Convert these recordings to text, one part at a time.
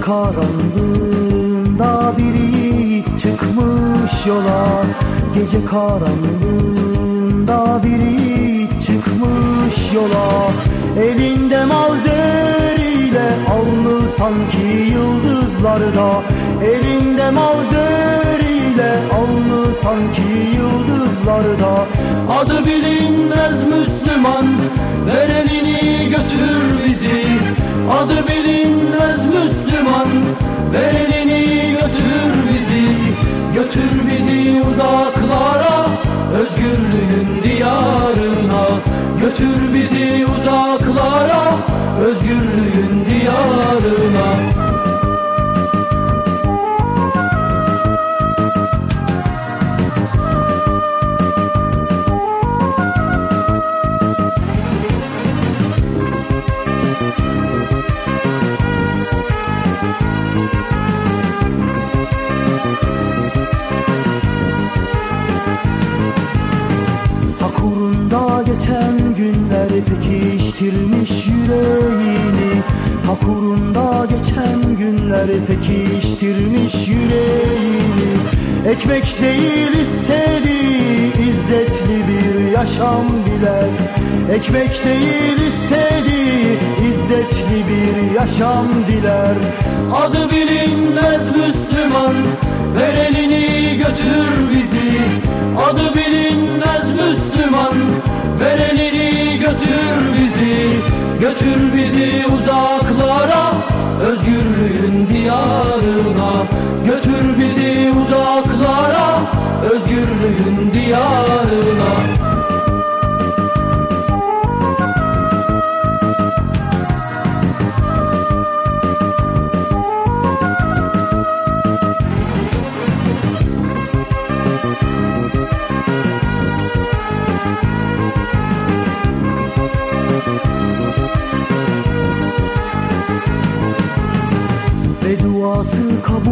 karanlığında bir yiğit çıkmış yola. Gece karanlığında bir yiğit çıkmış yola. Elinde mavzeriyle alnı sanki yıldızlarda. Elinde mavzeriyle alnı sanki yıldızlarda. Adı bilinmez Müslüman ver götür bizi. Adı bilinmez ver elini götür bizi Götür bizi uzaklara özgürlüğün diyarına. Götür pekiştirmiş yüreğini. Hak uğrunda geçen günler pekiştirmiş yüreğini. Ekmek değil istediği izzetli bir yaşam diler Ekmek değil istediği izzetli bir yaşam diler Adı bilinmez Müslüman ver götür bizi. Adı özgürlüğün diyarına Götür bizi uzaklara. Özgürlüğün diyarına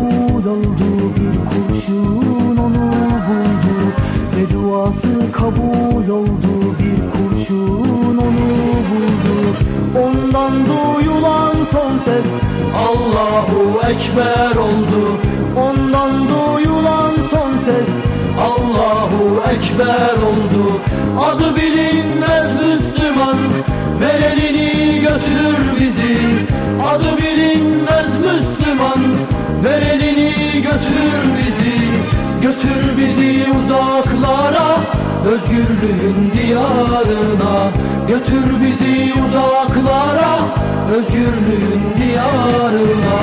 kabul oldu bir kurşun onu buldu. Ve duası kabul oldu bir kurşun onu buldu. Ondan duyulan son ses Allahu Ekber oldu. Ondan duyulan son ses Allahu Ekber oldu. Adı bilinmez Müslüman Ver elini götür Götür bizi uzaklara Özgürlüğün diyarına. Götür bizi uzaklara Özgürlüğün diyarına